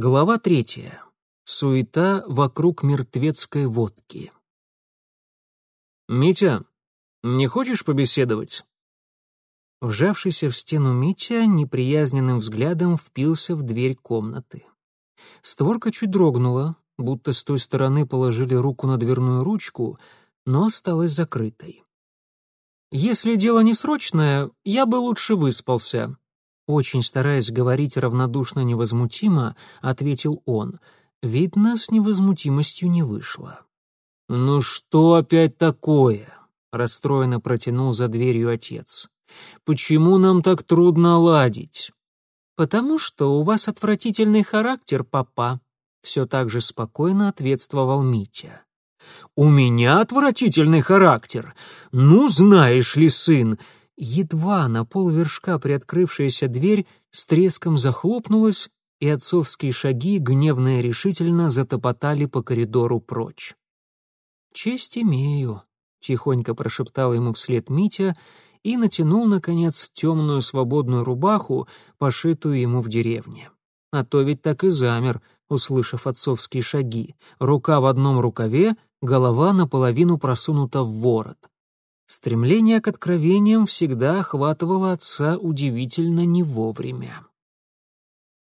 Глава третья. Суета вокруг мертвецкой водки. «Митя, не хочешь побеседовать?» Вжавшийся в стену Митя неприязненным взглядом впился в дверь комнаты. Створка чуть дрогнула, будто с той стороны положили руку на дверную ручку, но осталась закрытой. «Если дело не срочное, я бы лучше выспался», очень стараясь говорить равнодушно невозмутимо, ответил он. Видно, с невозмутимостью не вышло. «Ну что опять такое?» — расстроенно протянул за дверью отец. «Почему нам так трудно ладить?» «Потому что у вас отвратительный характер, папа», — все так же спокойно ответствовал Митя. «У меня отвратительный характер? Ну, знаешь ли, сын, Едва на полвершка приоткрывшаяся дверь с треском захлопнулась, и отцовские шаги гневно и решительно затопотали по коридору прочь. «Честь имею», — тихонько прошептал ему вслед Митя и натянул, наконец, темную свободную рубаху, пошитую ему в деревне. А то ведь так и замер, услышав отцовские шаги. Рука в одном рукаве, голова наполовину просунута в ворот. Стремление к откровениям всегда охватывало отца удивительно не вовремя.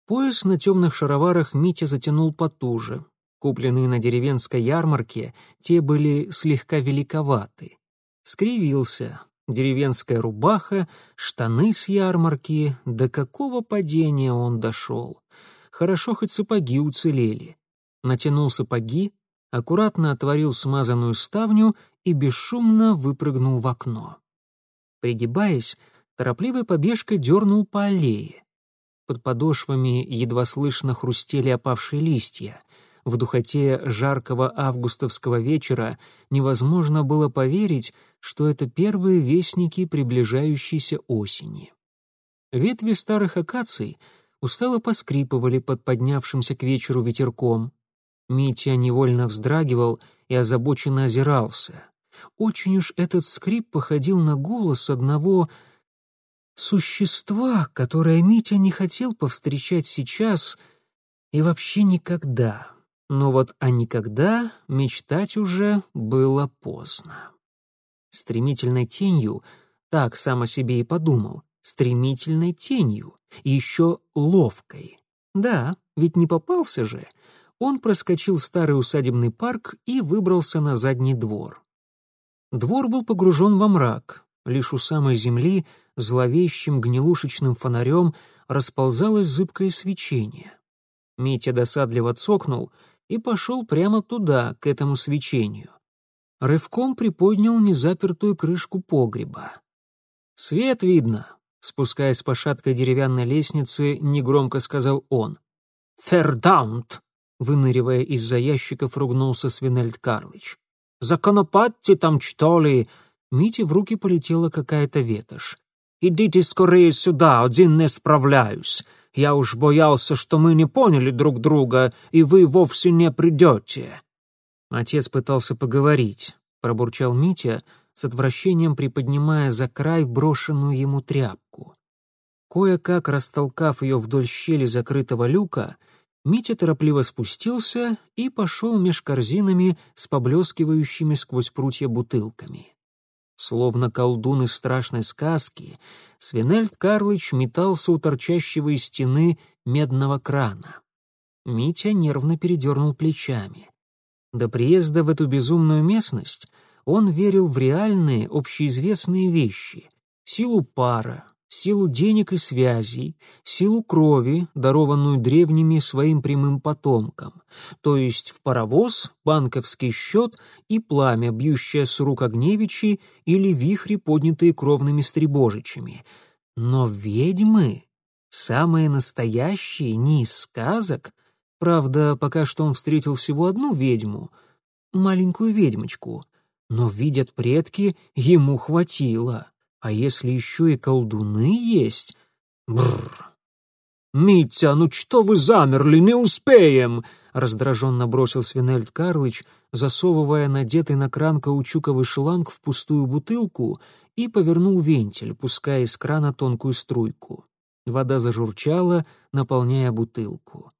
Пояс на темных шароварах Митя затянул потуже. Купленные на деревенской ярмарке, те были слегка великоваты. Скривился. Деревенская рубаха, штаны с ярмарки. До какого падения он дошел? Хорошо, хоть сапоги уцелели. Натянул сапоги, аккуратно отворил смазанную ставню и бесшумно выпрыгнул в окно. Пригибаясь, торопливой побежкой дернул по аллее. Под подошвами едва слышно хрустели опавшие листья. В духоте жаркого августовского вечера невозможно было поверить, что это первые вестники приближающейся осени. Ветви старых акаций устало поскрипывали под поднявшимся к вечеру ветерком. Митя невольно вздрагивал и озабоченно озирался. Очень уж этот скрип походил на голос одного существа, которое Митя не хотел повстречать сейчас и вообще никогда. Но вот а никогда мечтать уже было поздно. Стремительной тенью, так сам о себе и подумал, стремительной тенью, и еще ловкой. Да, ведь не попался же. Он проскочил старый усадебный парк и выбрался на задний двор. Двор был погружен во мрак. Лишь у самой земли зловещим гнилушечным фонарем расползалось зыбкое свечение. Митя досадливо цокнул и пошел прямо туда, к этому свечению. Рывком приподнял незапертую крышку погреба. «Свет видно», — спускаясь по шаткой деревянной лестнице, негромко сказал он. «Фердаунт!» — выныривая из-за ящиков, ругнулся Свинельд Карлыч. Законопатьте там, что ли?» Мите в руки полетела какая-то ветошь. «Идите скорее сюда, один не справляюсь. Я уж боялся, что мы не поняли друг друга, и вы вовсе не придете». Отец пытался поговорить, пробурчал Митя, с отвращением приподнимая за край брошенную ему тряпку. Кое-как растолкав ее вдоль щели закрытого люка, Митя торопливо спустился и пошел меж корзинами с поблескивающими сквозь прутья бутылками. Словно колдун из страшной сказки, Свинельд Карлыч метался у торчащего из стены медного крана. Митя нервно передернул плечами. До приезда в эту безумную местность он верил в реальные, общеизвестные вещи — силу пара, силу денег и связей, силу крови, дарованную древними своим прямым потомкам, то есть в паровоз, банковский счет и пламя, бьющее с рук огневичей или вихри, поднятые кровными стребожичами. Но ведьмы, самые настоящие, не из сказок, правда, пока что он встретил всего одну ведьму, маленькую ведьмочку, но, видят предки, ему хватило. А если еще и колдуны есть? Бррр. «Митя, ну что вы замерли, не успеем!» — раздраженно бросил Свинельд Карлыч, засовывая надетый на кран каучуковый шланг в пустую бутылку и повернул вентиль, пуская из крана тонкую струйку. Вода зажурчала, наполняя бутылку.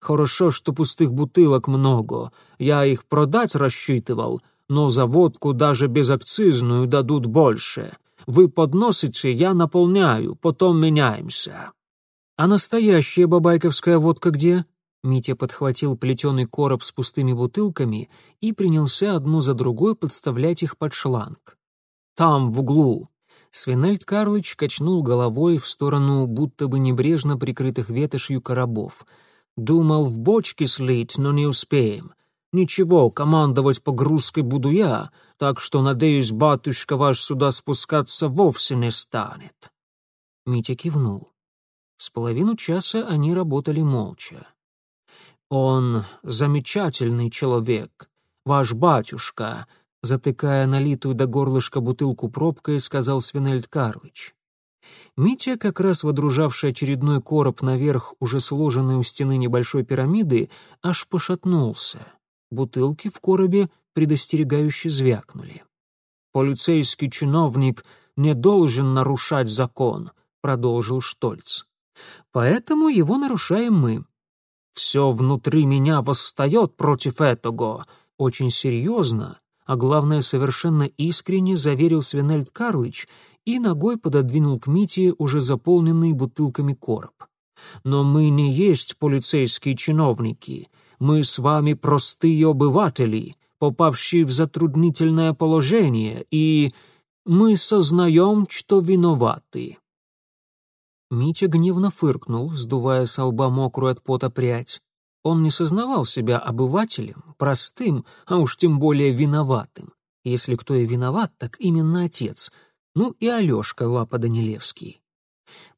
Хорошо, что пустых бутылок много. Я их продать рассчитывал, но за водку даже безакцизную дадут больше. Вы подносите, я наполняю, потом меняемся». «А настоящая бабайковская водка где?» Митя подхватил плетеный короб с пустыми бутылками и принялся одну за другой подставлять их под шланг. «Там, в углу!» Свинельд Карлыч качнул головой в сторону будто бы небрежно прикрытых ветошью коробов. «Думал в бочке слить, но не успеем. Ничего, командовать погрузкой буду я, так что, надеюсь, батюшка ваш сюда спускаться вовсе не станет». Митя кивнул. С половину часа они работали молча. «Он замечательный человек, ваш батюшка», затыкая налитую до горлышка бутылку пробкой, сказал Свинельд Карлыч. Митя, как раз водружавший очередной короб наверх уже сложенной у стены небольшой пирамиды, аж пошатнулся. Бутылки в коробе предостерегающе звякнули. «Полицейский чиновник не должен нарушать закон», — продолжил Штольц. «Поэтому его нарушаем мы. Все внутри меня восстает против этого», — очень серьезно, а главное, совершенно искренне заверил Свинельд Карлыч и ногой пододвинул к Мите уже заполненный бутылками короб. «Но мы не есть полицейские чиновники. Мы с вами простые обыватели, попавшие в затруднительное положение, и мы сознаем, что виноваты». Митя гневно фыркнул, сдувая с лба мокрую от пота прядь. Он не сознавал себя обывателем, простым, а уж тем более виноватым. Если кто и виноват, так именно отец. Ну и Алешка Лапа Данилевский.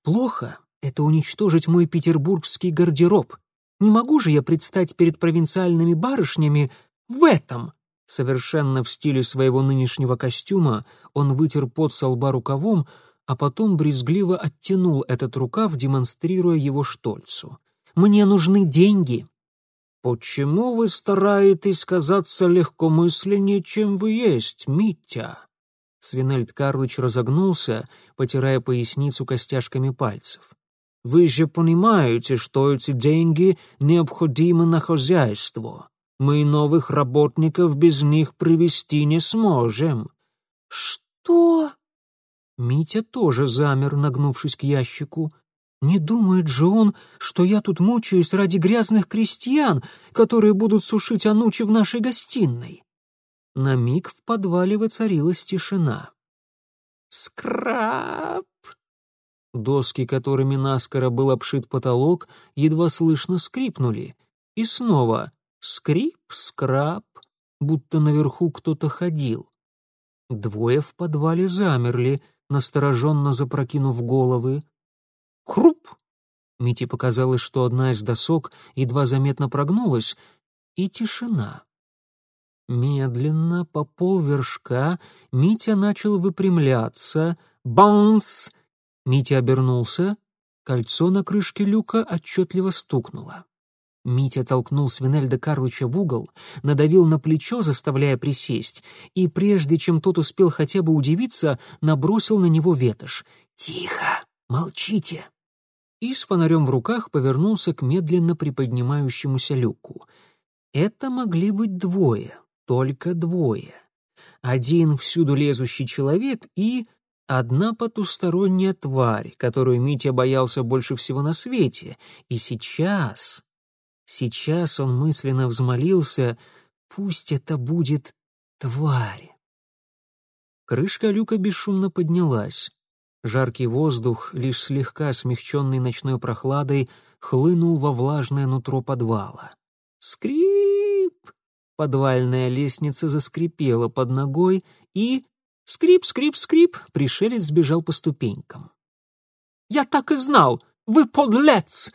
Плохо — это уничтожить мой петербургский гардероб. Не могу же я предстать перед провинциальными барышнями в этом. Совершенно в стиле своего нынешнего костюма он вытер пот со лба рукавом, а потом брезгливо оттянул этот рукав, демонстрируя его штольцу. «Мне нужны деньги. «Почему вы стараетесь казаться легкомысленнее, чем вы есть, Митя?» Свинельд Карлыч разогнулся, потирая поясницу костяшками пальцев. «Вы же понимаете, что эти деньги необходимы на хозяйство. Мы новых работников без них привести не сможем». «Что?» Митя тоже замер, нагнувшись к ящику. Не думает же он, что я тут мучаюсь ради грязных крестьян, которые будут сушить анучи в нашей гостиной. На миг в подвале воцарилась тишина. Скраб! Доски, которыми наскоро был обшит потолок, едва слышно скрипнули. И снова скрип-скраб, будто наверху кто-то ходил. Двое в подвале замерли, настороженно запрокинув головы. Хруп! Мите показалось, что одна из досок едва заметно прогнулась, и тишина. Медленно, по полвершка, Митя начал выпрямляться. Банс! Митя обернулся. Кольцо на крышке люка отчетливо стукнуло. Митя толкнул Свинельда Карлыча в угол, надавил на плечо, заставляя присесть, и прежде чем тот успел хотя бы удивиться, набросил на него ветошь. «Тихо! Молчите!» и с фонарем в руках повернулся к медленно приподнимающемуся люку. Это могли быть двое, только двое. Один всюду лезущий человек и одна потусторонняя тварь, которую Митя боялся больше всего на свете. И сейчас, сейчас он мысленно взмолился, пусть это будет тварь. Крышка люка бесшумно поднялась. Жаркий воздух, лишь слегка смягченный ночной прохладой, хлынул во влажное нутро подвала. Скрип! Подвальная лестница заскрипела под ногой, и... Скрип-скрип-скрип! Пришелец сбежал по ступенькам. «Я так и знал! Вы подлец!»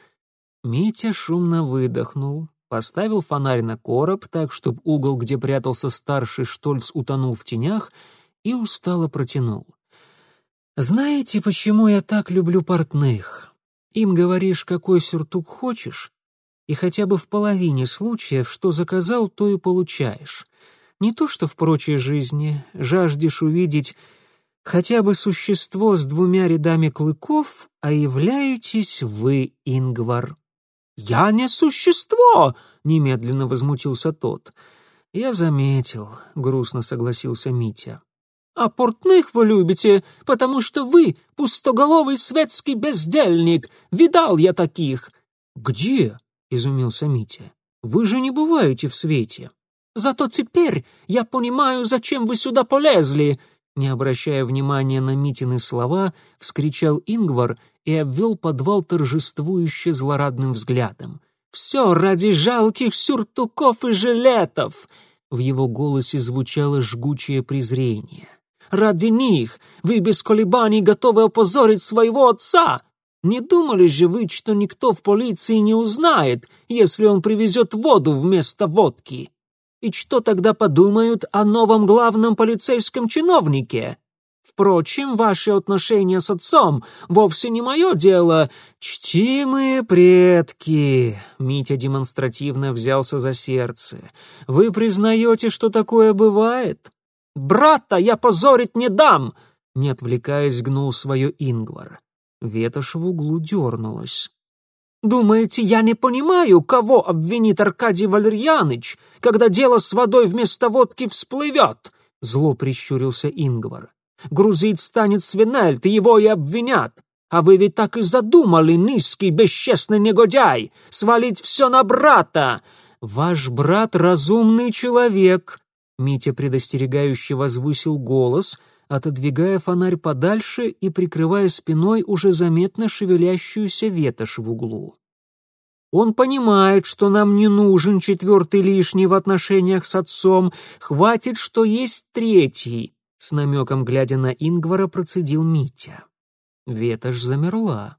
Митя шумно выдохнул, поставил фонарь на короб так, чтобы угол, где прятался старший Штольц, утонул в тенях, и устало протянул. Знаете, почему я так люблю портных? Им говоришь, какой сюртук хочешь, и хотя бы в половине случаев, что заказал, то и получаешь. Не то что в прочей жизни, жаждешь увидеть хотя бы существо с двумя рядами клыков, а являетесь вы, Ингвар. «Я не существо!» — немедленно возмутился тот. «Я заметил», — грустно согласился Митя. «А портных вы любите, потому что вы пустоголовый светский бездельник. Видал я таких». «Где?» — изумился Митя. «Вы же не бываете в свете». «Зато теперь я понимаю, зачем вы сюда полезли», не обращая внимания на Митины слова, вскричал Ингвар и обвел подвал торжествующе злорадным взглядом. «Все ради жалких сюртуков и жилетов!» В его голосе звучало жгучее презрение. «Ради них вы без колебаний готовы опозорить своего отца! Не думали же вы, что никто в полиции не узнает, если он привезет воду вместо водки? И что тогда подумают о новом главном полицейском чиновнике? Впрочем, ваши отношения с отцом вовсе не мое дело. Чтимые предки!» Митя демонстративно взялся за сердце. «Вы признаете, что такое бывает?» «Брата я позорить не дам!» Не отвлекаясь, гнул свое Ингвар. Ветошь в углу дернулась. «Думаете, я не понимаю, кого обвинит Аркадий Валерьяныч, когда дело с водой вместо водки всплывет?» Зло прищурился Ингвар. «Грузить станет Свинельт, его и обвинят. А вы ведь так и задумали, низкий, бесчестный негодяй, свалить все на брата!» «Ваш брат разумный человек», — Митя предостерегающе возвысил голос — отодвигая фонарь подальше и прикрывая спиной уже заметно шевелящуюся ветошь в углу. Он понимает, что нам не нужен четвертый лишний в отношениях с отцом, хватит, что есть третий, с намеком глядя на Ингвара процедил Митя. Ветошь замерла.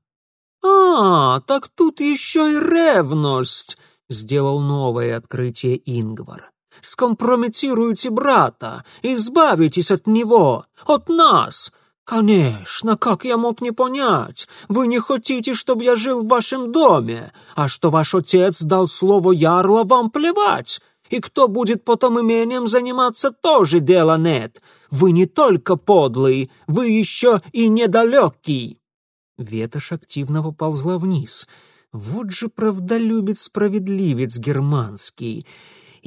«А, так тут еще и ревность!» — сделал новое открытие Ингвар скомпрометируете брата, избавитесь от него, от нас. Конечно, как я мог не понять? Вы не хотите, чтобы я жил в вашем доме, а что ваш отец дал слово ярла, вам плевать. И кто будет потом имением заниматься, тоже дело нет. Вы не только подлый, вы еще и недалекий». Ветошь активно поползла вниз. Вот же правдолюбец-справедливец германский.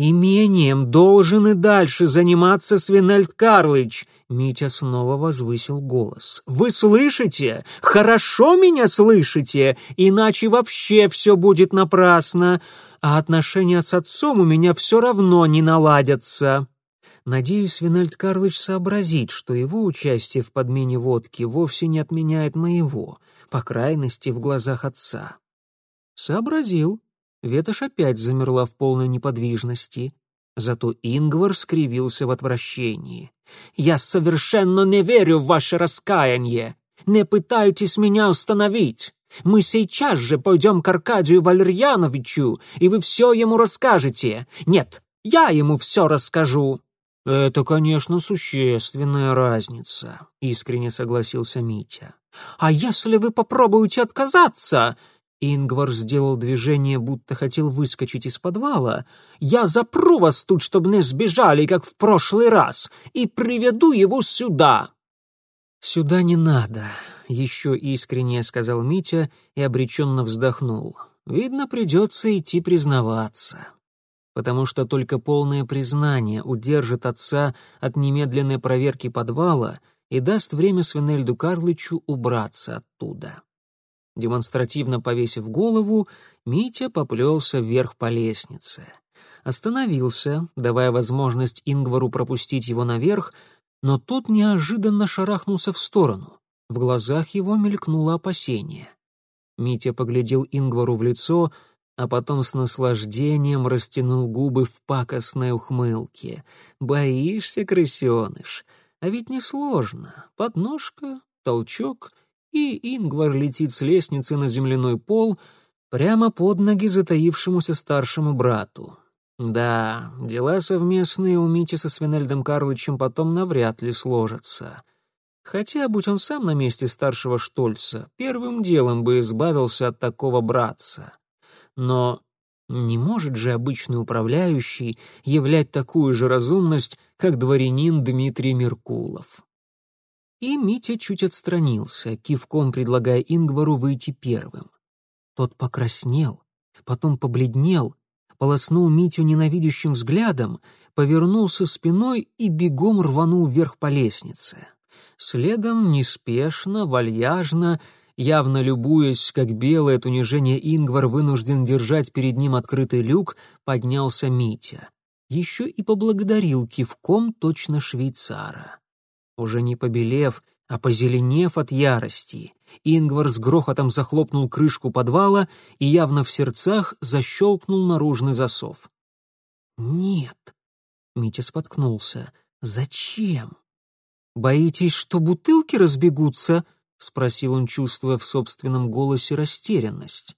«Имением должен и дальше заниматься Свинельд Карлыч!» Митя снова возвысил голос. «Вы слышите? Хорошо меня слышите? Иначе вообще все будет напрасно. А отношения с отцом у меня все равно не наладятся». Надеюсь, Свинельд Карлыч сообразит, что его участие в подмене водки вовсе не отменяет моего, по крайности, в глазах отца. Сообразил. Ветошь опять замерла в полной неподвижности. Зато Ингвар скривился в отвращении. «Я совершенно не верю в ваше раскаяние. Не пытайтесь меня установить. Мы сейчас же пойдем к Аркадию Валерьяновичу, и вы все ему расскажете. Нет, я ему все расскажу». «Это, конечно, существенная разница», — искренне согласился Митя. «А если вы попробуете отказаться?» Ингвар сделал движение, будто хотел выскочить из подвала. «Я запру вас тут, чтобы не сбежали, как в прошлый раз, и приведу его сюда!» «Сюда не надо», — еще искренне сказал Митя и обреченно вздохнул. «Видно, придется идти признаваться» потому что только полное признание удержит отца от немедленной проверки подвала и даст время Свинельду Карлычу убраться оттуда. Демонстративно повесив голову, Митя поплелся вверх по лестнице. Остановился, давая возможность Ингвару пропустить его наверх, но тот неожиданно шарахнулся в сторону. В глазах его мелькнуло опасение. Митя поглядел Ингвару в лицо, а потом с наслаждением растянул губы в пакостной ухмылке. «Боишься, крысеныш? А ведь несложно. Подножка, толчок — и Ингвар летит с лестницы на земляной пол прямо под ноги затаившемуся старшему брату. Да, дела совместные у Мити со Свинельдом Карлычем потом навряд ли сложатся. Хотя, будь он сам на месте старшего Штольца, первым делом бы избавился от такого братца. Но не может же обычный управляющий являть такую же разумность, как дворянин Дмитрий Меркулов. И Митя чуть отстранился, кивком предлагая Ингвару выйти первым. Тот покраснел, потом побледнел, полоснул Митю ненавидящим взглядом, повернулся спиной и бегом рванул вверх по лестнице. Следом неспешно, вальяжно, явно любуясь, как белое от унижения Ингвар вынужден держать перед ним открытый люк, поднялся Митя. Еще и поблагодарил кивком точно швейцара. Уже не побелев, а позеленев от ярости, Ингвар с грохотом захлопнул крышку подвала и явно в сердцах защелкнул наружный засов. «Нет!» — Митя споткнулся. «Зачем?» «Боитесь, что бутылки разбегутся?» — спросил он, чувствуя в собственном голосе растерянность.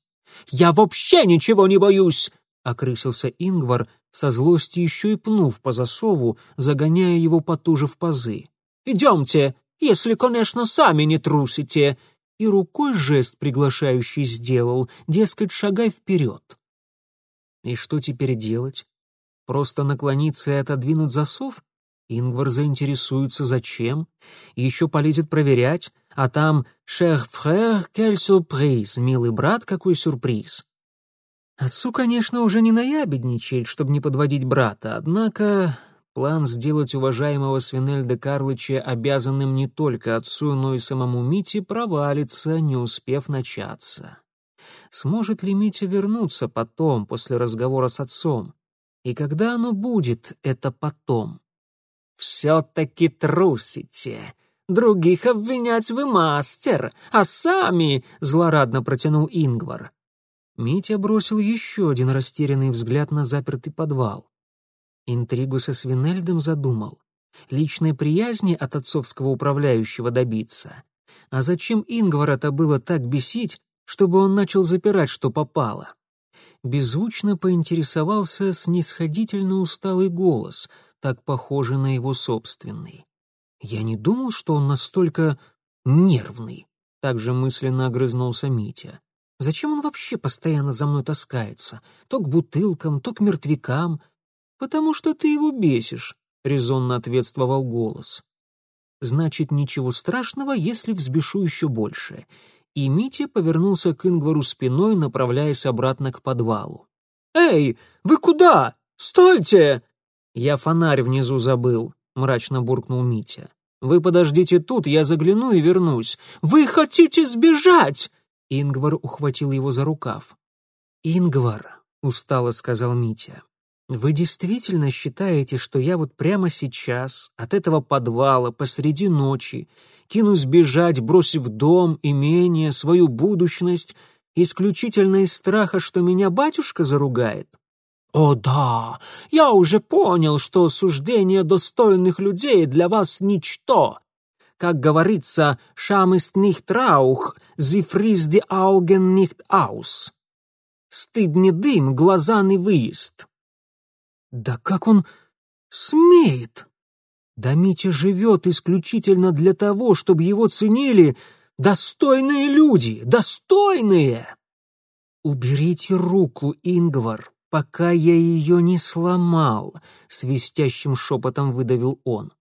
«Я вообще ничего не боюсь!» — окрысился Ингвар, со злости еще и пнув по засову, загоняя его потуже в пазы. «Идемте, если, конечно, сами не трусите!» И рукой жест приглашающий сделал, дескать, шагай вперед. И что теперь делать? Просто наклониться и отодвинуть засов? Ингвар заинтересуется, зачем, еще полезет проверять, а там «Cher frère, quel surprise!» «Милый брат, какой сюрприз!» Отцу, конечно, уже не наябедничает, чтобы не подводить брата, однако План сделать уважаемого Свинельда Карлыча обязанным не только отцу, но и самому Мите провалится, не успев начаться. Сможет ли Митя вернуться потом, после разговора с отцом? И когда оно будет, это потом? «Все-таки трусите. Других обвинять вы мастер, а сами...» — злорадно протянул Ингвар. Митя бросил еще один растерянный взгляд на запертый подвал. Интригу со Свинельдом задумал. Личной приязни от отцовского управляющего добиться. А зачем Ингвара-то было так бесить, чтобы он начал запирать, что попало? Беззвучно поинтересовался снисходительно усталый голос, так похожий на его собственный. Я не думал, что он настолько нервный. Также мысленно огрызнулся Митя. Зачем он вообще постоянно за мной таскается? То к бутылкам, то к мертвякам. «Потому что ты его бесишь», — резонно ответствовал голос. «Значит, ничего страшного, если взбешу еще больше». И Митя повернулся к Ингвару спиной, направляясь обратно к подвалу. «Эй, вы куда? Стойте!» «Я фонарь внизу забыл», — мрачно буркнул Митя. «Вы подождите тут, я загляну и вернусь». «Вы хотите сбежать?» Ингвар ухватил его за рукав. «Ингвар», — устало сказал Митя, вы действительно считаете, что я вот прямо сейчас от этого подвала посреди ночи кинусь бежать, бросив дом, имение, свою будущность, исключительно из страха, что меня батюшка заругает? О да, я уже понял, что суждение достойных людей для вас ничто. Как говорится, «Шам ist nicht Rauch, sie frisst die Augen nicht aus». Стыд не дым, глаза не выезд. Да как он смеет? Да Митя живет исключительно для того, чтобы его ценили достойные люди, достойные. Уберите руку, Ингвар, пока я ее не сломал, свистящим шепотом выдавил он.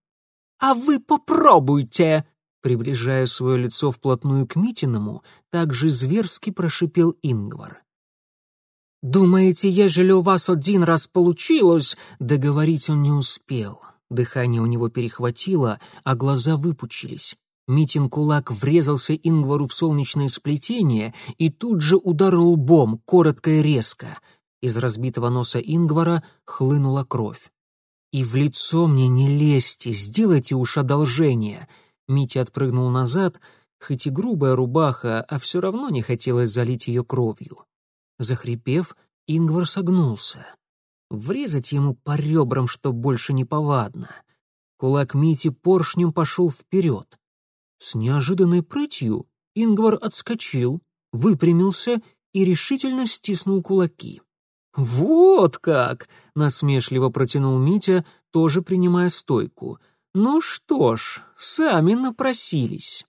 А вы попробуйте, приближая свое лицо вплотную к Митиному, также зверски прошипел Ингвар. «Думаете, ежели у вас один раз получилось...» Договорить он не успел. Дыхание у него перехватило, а глаза выпучились. Митин кулак врезался Ингвару в солнечное сплетение и тут же ударил лбом, коротко и резко. Из разбитого носа Ингвара хлынула кровь. «И в лицо мне не лезьте, сделайте уж одолжение!» Митя отпрыгнул назад, хоть и грубая рубаха, а все равно не хотелось залить ее кровью. Захрипев, Ингвар согнулся. Врезать ему по ребрам, что больше не повадно. Кулак Мити поршнем пошел вперед. С неожиданной прытью Ингвар отскочил, выпрямился и решительно стиснул кулаки. «Вот как!» — насмешливо протянул Митя, тоже принимая стойку. «Ну что ж, сами напросились».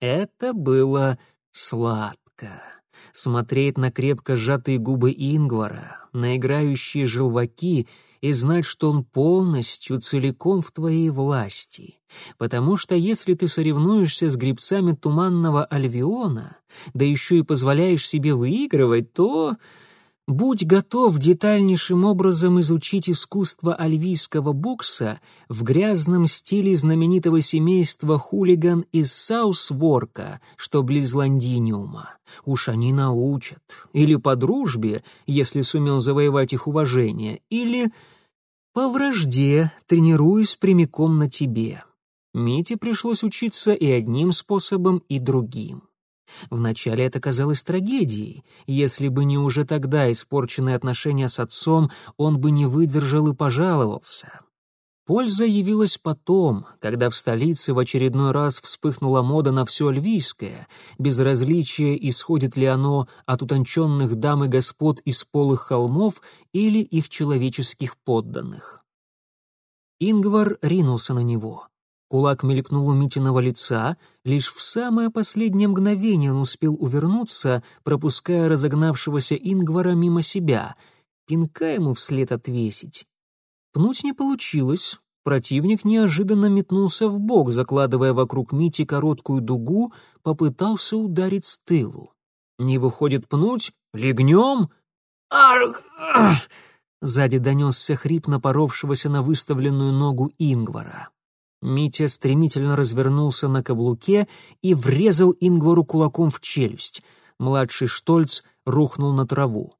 Это было сладко смотреть на крепко сжатые губы Ингвара, на играющие желваки и знать, что он полностью, целиком в твоей власти. Потому что если ты соревнуешься с грибцами туманного Альвиона, да еще и позволяешь себе выигрывать, то Будь готов детальнейшим образом изучить искусство альвийского бокса в грязном стиле знаменитого семейства хулиган из Саусворка, что близ Лондиниума. Уж они научат. Или по дружбе, если сумел завоевать их уважение, или по вражде, тренируясь прямиком на тебе. Мите пришлось учиться и одним способом, и другим. Вначале это казалось трагедией. Если бы не уже тогда испорченные отношения с отцом, он бы не выдержал и пожаловался. Польза явилась потом, когда в столице в очередной раз вспыхнула мода на все львийское, безразличие, исходит ли оно от утонченных дам и господ из полых холмов или их человеческих подданных. Ингвар ринулся на него. Кулак мелькнул у Митиного лица, лишь в самое последнее мгновение он успел увернуться, пропуская разогнавшегося Ингвара мимо себя. Пинка ему вслед отвесить. Пнуть не получилось. Противник неожиданно метнулся в бок, закладывая вокруг Мити короткую дугу, попытался ударить с тылу. Не выходит пнуть? Легнем? Арх! Сзади донесся хрип напоровшегося на выставленную ногу Ингвара. Митя стремительно развернулся на каблуке и врезал Ингвару кулаком в челюсть. Младший Штольц рухнул на траву.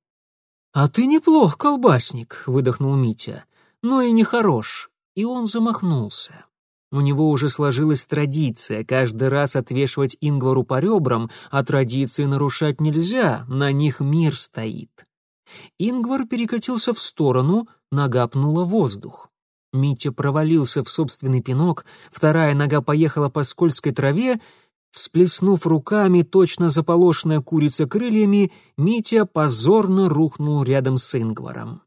«А ты неплох, колбасник», — выдохнул Митя. «Но и нехорош». И он замахнулся. У него уже сложилась традиция каждый раз отвешивать Ингвару по ребрам, а традиции нарушать нельзя, на них мир стоит. Ингвар перекатился в сторону, нога пнула воздух. Митя провалился в собственный пинок, вторая нога поехала по скользкой траве, всплеснув руками, точно заполошенная курица крыльями, Митя позорно рухнул рядом с Ингваром.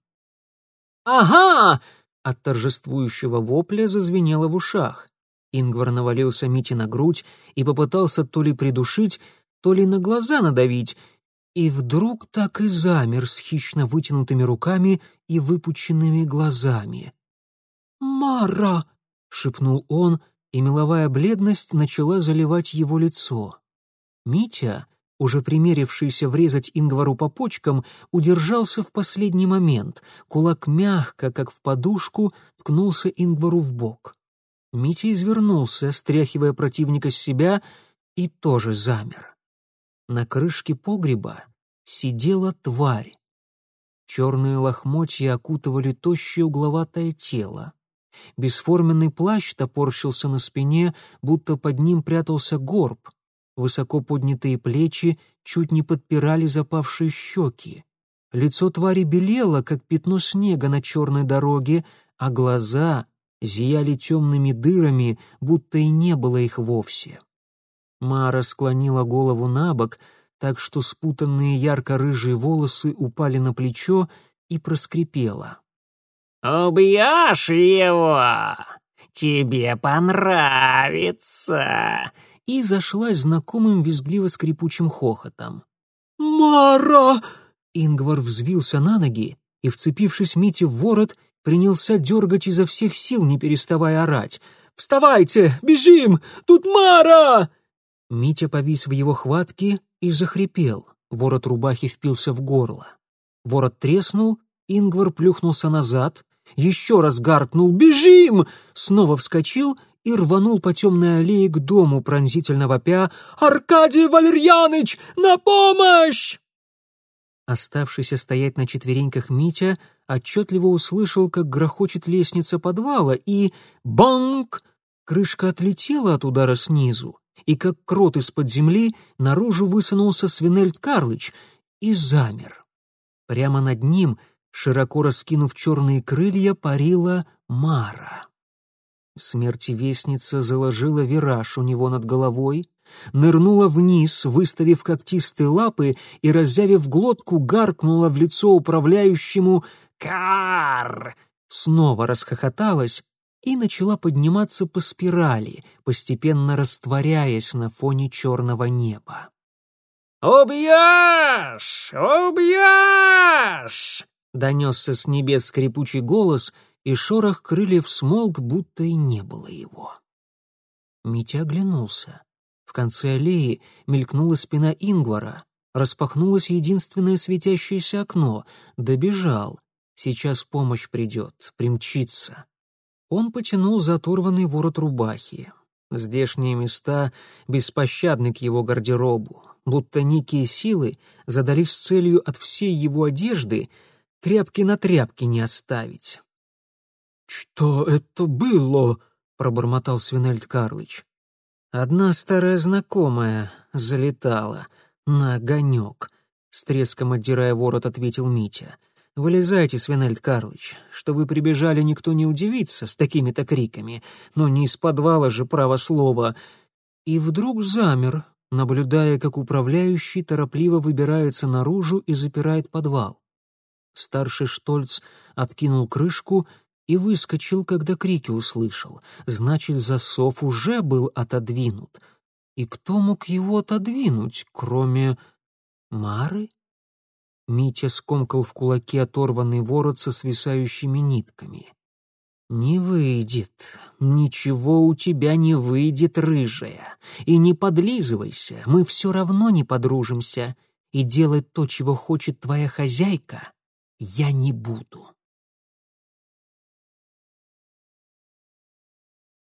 «Ага!» — от торжествующего вопля зазвенело в ушах. Ингвар навалился Мите на грудь и попытался то ли придушить, то ли на глаза надавить, и вдруг так и замер с хищно вытянутыми руками и выпученными глазами. «Мара!» — шепнул он, и меловая бледность начала заливать его лицо. Митя, уже примерившийся врезать Ингвару по почкам, удержался в последний момент. Кулак мягко, как в подушку, ткнулся Ингвару в бок. Митя извернулся, стряхивая противника с себя, и тоже замер. На крышке погреба сидела тварь. Черные лохмотья окутывали тощее угловатое тело. Бесформенный плащ топорщился на спине, будто под ним прятался горб. Высоко поднятые плечи чуть не подпирали запавшие щеки. Лицо твари белело, как пятно снега на черной дороге, а глаза зияли темными дырами, будто и не было их вовсе. Мара склонила голову на бок, так что спутанные ярко-рыжие волосы упали на плечо и проскрипела. «Убьешь его? Тебе понравится!» И зашлась знакомым визгливо-скрипучим хохотом. «Мара!» Ингвар взвился на ноги и, вцепившись Мите в ворот, принялся дергать изо всех сил, не переставая орать. «Вставайте! Бежим! Тут Мара!» Митя повис в его хватке и захрипел. Ворот рубахи впился в горло. Ворот треснул, Ингвар плюхнулся назад, еще раз гаркнул «Бежим!», снова вскочил и рванул по темной аллее к дому, пронзительно вопя «Аркадий Валерьяныч, на помощь!» Оставшийся стоять на четвереньках Митя отчетливо услышал, как грохочет лестница подвала, и «банк!» Крышка отлетела от удара снизу, и как крот из-под земли наружу высунулся Свинельд Карлыч и замер. Прямо над ним широко раскинув черные крылья, парила Мара. Смерти вестница заложила вираж у него над головой, нырнула вниз, выставив когтистые лапы и, раззявив глотку, гаркнула в лицо управляющему «Кар!», снова расхохоталась и начала подниматься по спирали, постепенно растворяясь на фоне черного неба. «Убьешь! Убьешь!» Донесся с небес скрипучий голос, и шорох крыльев смолк, будто и не было его. Митя оглянулся. В конце аллеи мелькнула спина Ингвара. Распахнулось единственное светящееся окно. Добежал. Сейчас помощь придет, примчится. Он потянул за оторванный ворот рубахи. Здешние места беспощадны к его гардеробу, будто некие силы задались целью от всей его одежды тряпки на тряпке не оставить. «Что это было?» — пробормотал Свинельд Карлыч. «Одна старая знакомая залетала на огонек», — с треском отдирая ворот, ответил Митя. «Вылезайте, Свинельд Карлыч. Что вы прибежали, никто не удивится с такими-то криками, но не из подвала же, право слова». И вдруг замер, наблюдая, как управляющий торопливо выбирается наружу и запирает подвал. Старший Штольц откинул крышку и выскочил, когда крики услышал. Значит, засов уже был отодвинут. И кто мог его отодвинуть, кроме Мары? Митя скомкал в кулаке оторванный ворот со свисающими нитками. «Не выйдет. Ничего у тебя не выйдет, рыжая. И не подлизывайся, мы все равно не подружимся. И делать то, чего хочет твоя хозяйка, я не буду».